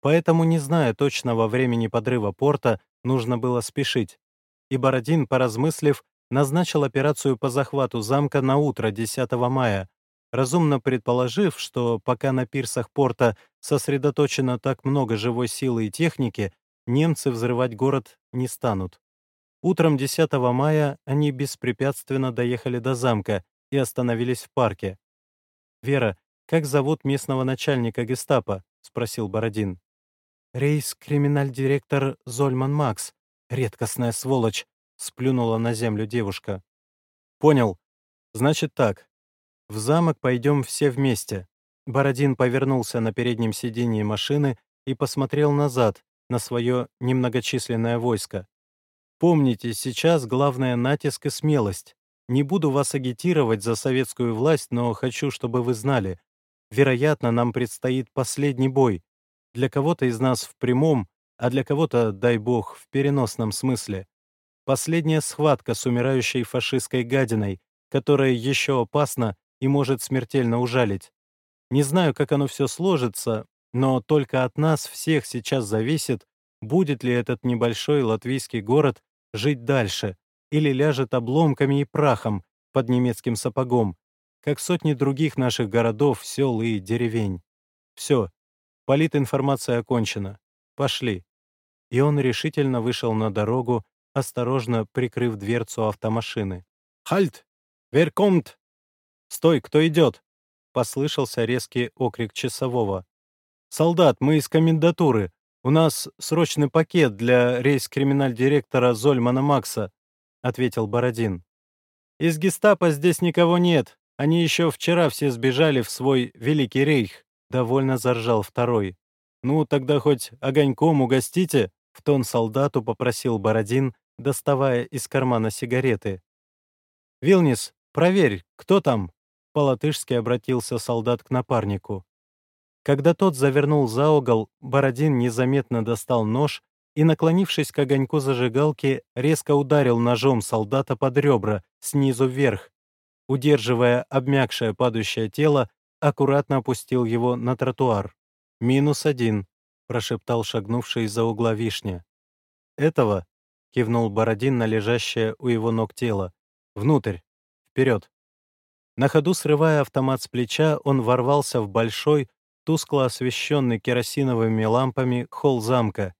Поэтому, не зная точного времени подрыва порта, нужно было спешить. И Бородин, поразмыслив, назначил операцию по захвату замка на утро 10 мая, разумно предположив, что пока на пирсах порта сосредоточено так много живой силы и техники, немцы взрывать город не станут. Утром 10 мая они беспрепятственно доехали до замка и остановились в парке. «Вера, как зовут местного начальника гестапо?» — спросил Бородин. «Рейс-криминаль-директор Зольман Макс. Редкостная сволочь!» — сплюнула на землю девушка. «Понял. Значит так. В замок пойдем все вместе». Бородин повернулся на переднем сиденье машины и посмотрел назад, на свое немногочисленное войско. «Помните, сейчас главное натиск и смелость. Не буду вас агитировать за советскую власть, но хочу, чтобы вы знали. Вероятно, нам предстоит последний бой. Для кого-то из нас в прямом, а для кого-то, дай бог, в переносном смысле. Последняя схватка с умирающей фашистской гадиной, которая еще опасна и может смертельно ужалить. Не знаю, как оно все сложится, но только от нас всех сейчас зависит, будет ли этот небольшой латвийский город жить дальше, или ляжет обломками и прахом под немецким сапогом, как сотни других наших городов, сел и деревень. Все, политинформация окончена. Пошли. И он решительно вышел на дорогу, осторожно прикрыв дверцу автомашины. «Хальт! Вер комт!» «Стой, кто идет?» — послышался резкий окрик часового. «Солдат, мы из комендатуры. У нас срочный пакет для рейс-криминаль-директора Зольмана Макса», — ответил Бородин. «Из гестапо здесь никого нет. Они еще вчера все сбежали в свой Великий Рейх», — довольно заржал второй. «Ну, тогда хоть огоньком угостите», — в тон солдату попросил Бородин, доставая из кармана сигареты. «Вилнис, проверь, кто там?» — по-латышски обратился солдат к напарнику. Когда тот завернул за угол, Бородин незаметно достал нож и, наклонившись к огоньку зажигалки, резко ударил ножом солдата под ребра, снизу вверх. Удерживая обмякшее падающее тело, аккуратно опустил его на тротуар. «Минус один», — прошептал шагнувший из-за угла вишня. «Этого?» — кивнул Бородин на лежащее у его ног тело. «Внутрь! Вперед!» На ходу срывая автомат с плеча, он ворвался в большой, тускло освещенный керосиновыми лампами холл замка.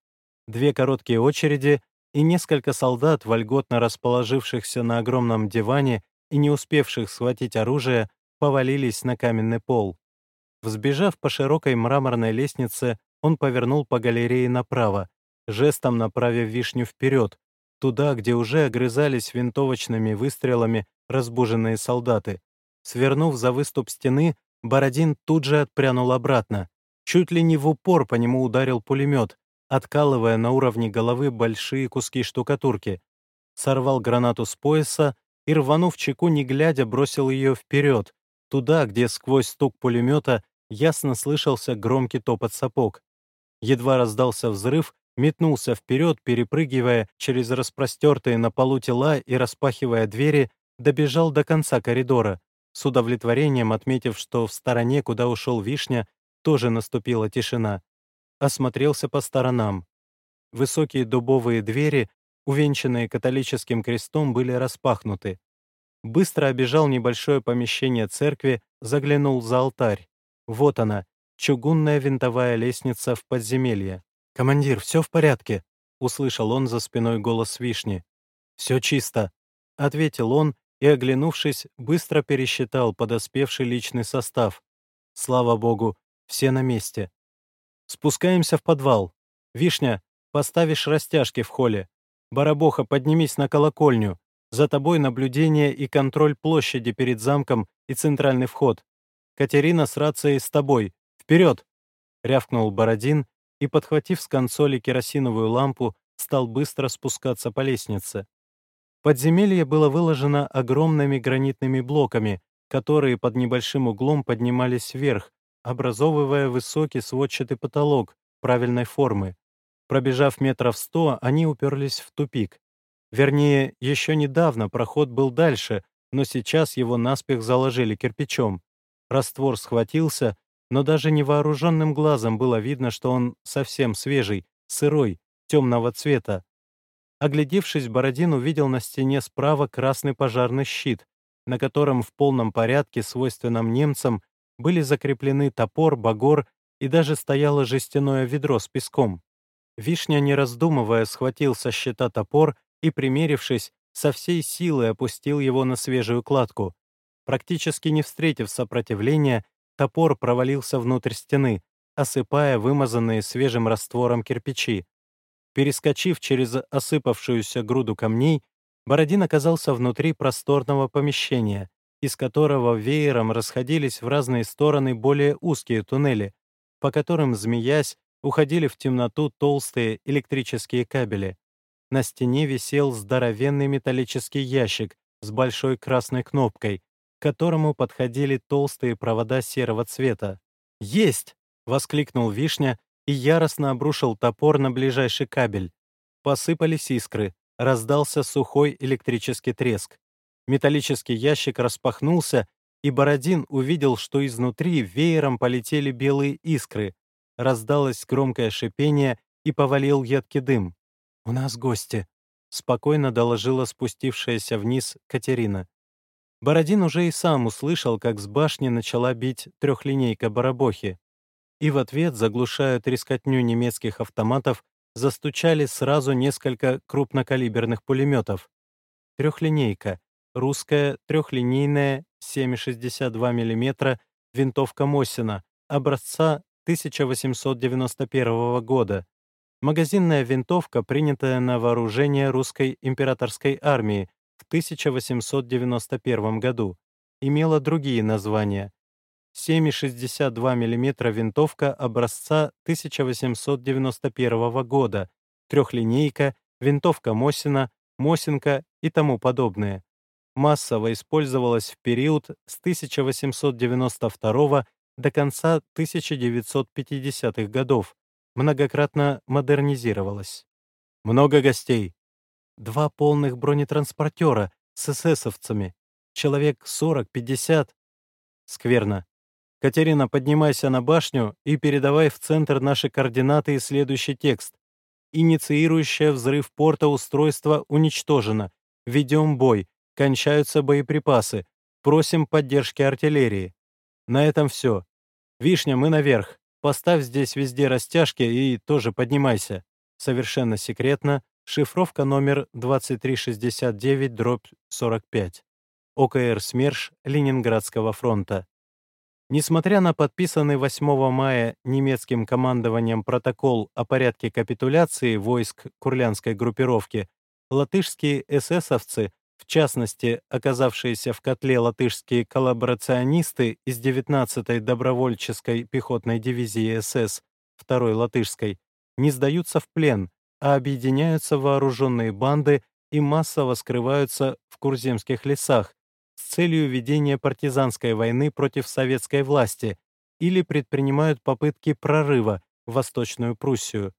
Две короткие очереди и несколько солдат, вольготно расположившихся на огромном диване и не успевших схватить оружие, повалились на каменный пол. Взбежав по широкой мраморной лестнице, он повернул по галерее направо, жестом направив вишню вперед, туда, где уже огрызались винтовочными выстрелами разбуженные солдаты. Свернув за выступ стены, Бородин тут же отпрянул обратно. Чуть ли не в упор по нему ударил пулемет, откалывая на уровне головы большие куски штукатурки. Сорвал гранату с пояса и, рванув чеку, не глядя, бросил ее вперед, туда, где сквозь стук пулемета ясно слышался громкий топот сапог. Едва раздался взрыв, метнулся вперед, перепрыгивая через распростертые на полу тела и распахивая двери, добежал до конца коридора, с удовлетворением отметив, что в стороне, куда ушел Вишня, тоже наступила тишина. Осмотрелся по сторонам. Высокие дубовые двери, увенчанные католическим крестом, были распахнуты. Быстро обежал небольшое помещение церкви, заглянул за алтарь. Вот она, чугунная винтовая лестница в подземелье. «Командир, все в порядке?» — услышал он за спиной голос Вишни. «Все чисто», — ответил он и, оглянувшись, быстро пересчитал подоспевший личный состав. Слава богу, все на месте. Спускаемся в подвал. Вишня, поставишь растяжки в холле. Барабоха, поднимись на колокольню. За тобой наблюдение и контроль площади перед замком и центральный вход. Катерина с рацией с тобой. Вперед! рявкнул Бородин и, подхватив с консоли керосиновую лампу, стал быстро спускаться по лестнице. Подземелье было выложено огромными гранитными блоками, которые под небольшим углом поднимались вверх, образовывая высокий сводчатый потолок правильной формы. Пробежав метров сто, они уперлись в тупик. Вернее, еще недавно проход был дальше, но сейчас его наспех заложили кирпичом. Раствор схватился, но даже невооруженным глазом было видно, что он совсем свежий, сырой, темного цвета. Оглядевшись, Бородин увидел на стене справа красный пожарный щит, на котором в полном порядке, свойственном немцам, были закреплены топор, багор и даже стояло жестяное ведро с песком. Вишня, не раздумывая, схватил со щита топор и, примерившись, со всей силы опустил его на свежую кладку. Практически не встретив сопротивления, топор провалился внутрь стены, осыпая вымазанные свежим раствором кирпичи. Перескочив через осыпавшуюся груду камней, Бородин оказался внутри просторного помещения, из которого веером расходились в разные стороны более узкие туннели, по которым, змеясь, уходили в темноту толстые электрические кабели. На стене висел здоровенный металлический ящик с большой красной кнопкой, к которому подходили толстые провода серого цвета. «Есть!» — воскликнул Вишня и яростно обрушил топор на ближайший кабель. Посыпались искры, раздался сухой электрический треск. Металлический ящик распахнулся, и Бородин увидел, что изнутри веером полетели белые искры. Раздалось громкое шипение и повалил едкий дым. «У нас гости», — спокойно доложила спустившаяся вниз Катерина. Бородин уже и сам услышал, как с башни начала бить трехлинейка барабохи. И в ответ, заглушая трескотню немецких автоматов, застучали сразу несколько крупнокалиберных пулеметов. Трехлинейка, русская трехлинейная 7,62 мм винтовка Мосина, образца 1891 года. Магазинная винтовка, принятая на вооружение русской императорской армии в 1891 году, имела другие названия. 7,62 мм винтовка образца 1891 года, трехлинейка, винтовка Мосина, Мосинка и тому подобное. Массово использовалась в период с 1892 до конца 1950-х годов, многократно модернизировалась. Много гостей. Два полных бронетранспортера с эсэсовцами. Человек 40-50. Скверно. Катерина, поднимайся на башню и передавай в центр наши координаты и следующий текст. Инициирующее взрыв порта устройство уничтожено. Ведем бой. Кончаются боеприпасы. Просим поддержки артиллерии. На этом все. Вишня, мы наверх. Поставь здесь везде растяжки и тоже поднимайся. Совершенно секретно. Шифровка номер 2369-45. ОКР СМЕРШ Ленинградского фронта. Несмотря на подписанный 8 мая немецким командованием протокол о порядке капитуляции войск Курлянской группировки, латышские эсэсовцы, в частности, оказавшиеся в котле латышские коллаборационисты из 19-й добровольческой пехотной дивизии СС 2-й латышской, не сдаются в плен, а объединяются вооруженные банды и массово скрываются в Курземских лесах, с целью ведения партизанской войны против советской власти или предпринимают попытки прорыва в Восточную Пруссию.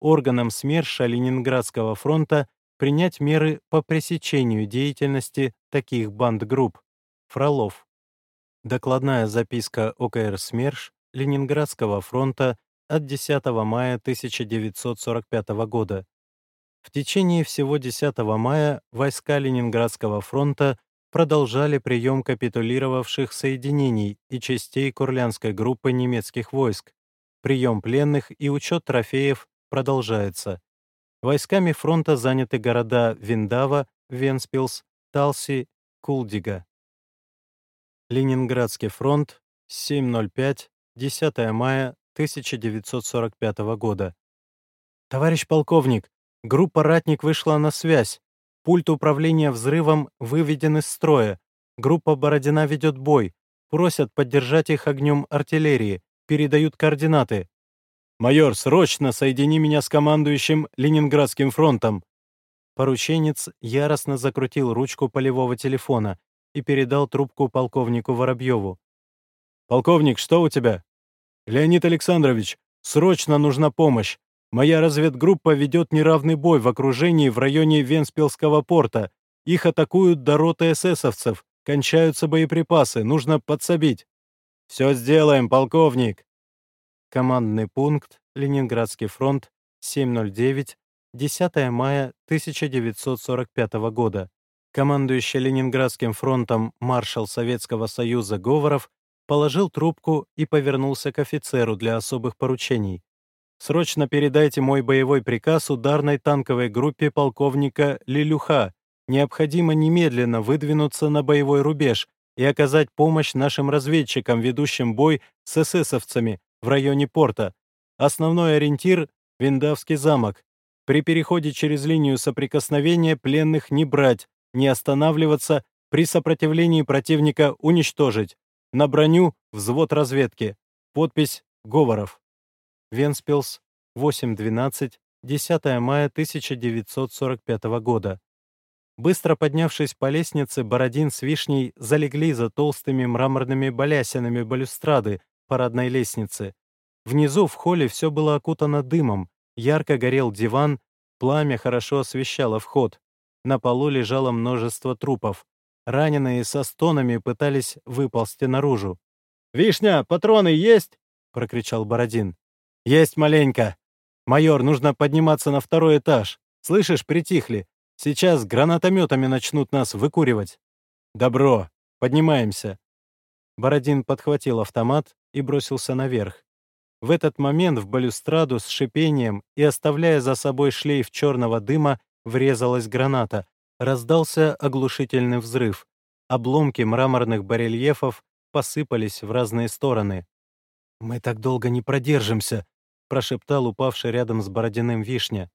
Органам СМЕРШа Ленинградского фронта принять меры по пресечению деятельности таких банд-групп. Фролов. Докладная записка ОКР СМЕРШ Ленинградского фронта от 10 мая 1945 года. В течение всего 10 мая войска Ленинградского фронта продолжали прием капитулировавших соединений и частей Курлянской группы немецких войск. Прием пленных и учет трофеев продолжается. Войсками фронта заняты города Виндава, Венспилс, Талси, Кулдига. Ленинградский фронт, 7.05, 10 мая 1945 года. Товарищ полковник, группа «Ратник» вышла на связь. Пульт управления взрывом выведен из строя. Группа Бородина ведет бой. Просят поддержать их огнем артиллерии. Передают координаты. «Майор, срочно соедини меня с командующим Ленинградским фронтом!» Порученец яростно закрутил ручку полевого телефона и передал трубку полковнику Воробьеву. «Полковник, что у тебя?» «Леонид Александрович, срочно нужна помощь. Моя разведгруппа ведет неравный бой в окружении в районе Венспилского порта. Их атакуют до роты эсэсовцев. Кончаются боеприпасы. Нужно подсобить. Все сделаем, полковник. Командный пункт. Ленинградский фронт. 709. 10 мая 1945 года. Командующий Ленинградским фронтом маршал Советского Союза Говоров положил трубку и повернулся к офицеру для особых поручений. Срочно передайте мой боевой приказ ударной танковой группе полковника Лилюха. Необходимо немедленно выдвинуться на боевой рубеж и оказать помощь нашим разведчикам, ведущим бой с эсэсовцами в районе порта. Основной ориентир — Виндавский замок. При переходе через линию соприкосновения пленных не брать, не останавливаться, при сопротивлении противника уничтожить. На броню — взвод разведки. Подпись «Говоров». Венспилс, 8.12, 10 мая 1945 года. Быстро поднявшись по лестнице, Бородин с Вишней залегли за толстыми мраморными балясинами балюстрады парадной лестницы. Внизу в холле все было окутано дымом, ярко горел диван, пламя хорошо освещало вход. На полу лежало множество трупов. Раненые со стонами пытались выползти наружу. «Вишня, патроны есть?» — прокричал Бородин. «Есть маленько. Майор, нужно подниматься на второй этаж. Слышишь, притихли. Сейчас гранатометами начнут нас выкуривать. Добро, поднимаемся. Бородин подхватил автомат и бросился наверх. В этот момент в балюстраду с шипением и оставляя за собой шлейф черного дыма врезалась граната. Раздался оглушительный взрыв. Обломки мраморных барельефов посыпались в разные стороны. «Мы так долго не продержимся», — прошептал упавший рядом с Бородиным вишня.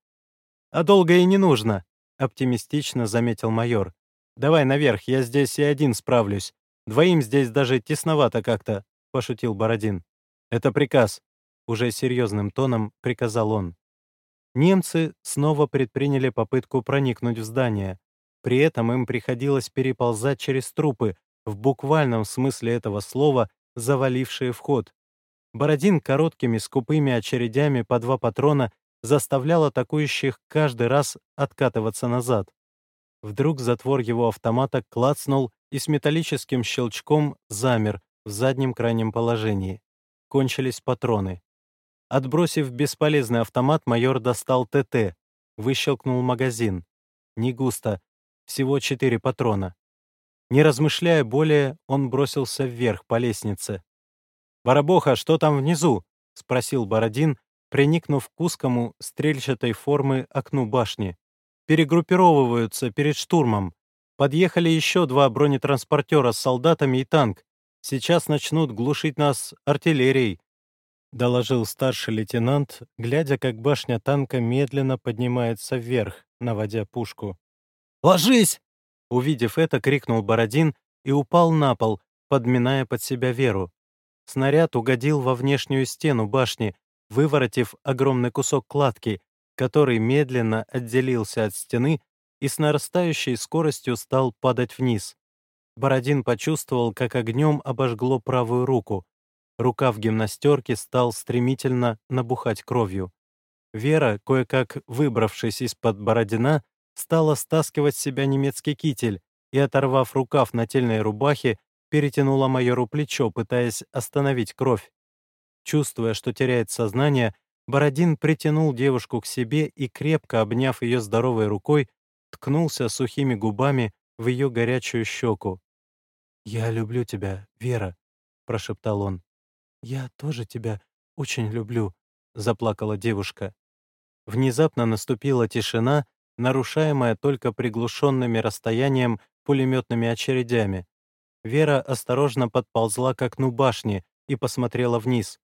«А долго и не нужно», — оптимистично заметил майор. «Давай наверх, я здесь и один справлюсь. Двоим здесь даже тесновато как-то», — пошутил Бородин. «Это приказ», — уже серьезным тоном приказал он. Немцы снова предприняли попытку проникнуть в здание. При этом им приходилось переползать через трупы, в буквальном смысле этого слова, завалившие вход. Бородин короткими скупыми очередями по два патрона заставлял атакующих каждый раз откатываться назад. Вдруг затвор его автомата клацнул и с металлическим щелчком замер в заднем крайнем положении. Кончились патроны. Отбросив бесполезный автомат, майор достал ТТ, выщелкнул магазин. Не густо, всего четыре патрона. Не размышляя более, он бросился вверх по лестнице. «Барабоха, что там внизу?» — спросил Бородин, приникнув к узкому стрельчатой формы окну башни. «Перегруппировываются перед штурмом. Подъехали еще два бронетранспортера с солдатами и танк. Сейчас начнут глушить нас артиллерией», — доложил старший лейтенант, глядя, как башня танка медленно поднимается вверх, наводя пушку. «Ложись!» Увидев это, крикнул Бородин и упал на пол, подминая под себя Веру. Снаряд угодил во внешнюю стену башни, выворотив огромный кусок кладки, который медленно отделился от стены и с нарастающей скоростью стал падать вниз. Бородин почувствовал, как огнем обожгло правую руку. Рука в гимнастерке стал стремительно набухать кровью. Вера, кое-как выбравшись из-под Бородина, стала стаскивать с себя немецкий китель и, оторвав рукав нательной рубахи, перетянула майору плечо, пытаясь остановить кровь. Чувствуя, что теряет сознание, Бородин притянул девушку к себе и, крепко обняв ее здоровой рукой, ткнулся сухими губами в ее горячую щеку. «Я люблю тебя, Вера», — прошептал он. «Я тоже тебя очень люблю», — заплакала девушка. Внезапно наступила тишина, нарушаемая только приглушенными расстоянием пулеметными очередями. Вера осторожно подползла к окну башни и посмотрела вниз.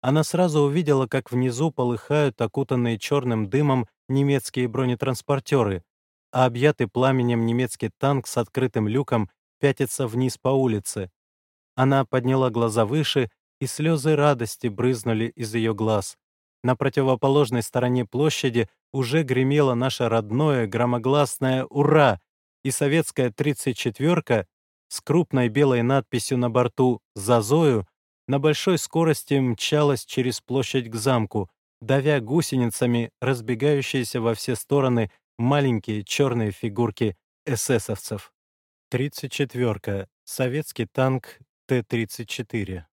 Она сразу увидела, как внизу полыхают окутанные черным дымом немецкие бронетранспортеры, а объятый пламенем немецкий танк с открытым люком пятится вниз по улице. Она подняла глаза выше, и слезы радости брызнули из ее глаз. На противоположной стороне площади уже гремело наше родное громогласное «Ура!», и советская 34-ка с крупной белой надписью на борту «За Зою» на большой скорости мчалась через площадь к замку, давя гусеницами разбегающиеся во все стороны маленькие черные фигурки эсэсовцев. 34-ка. Советский танк Т-34.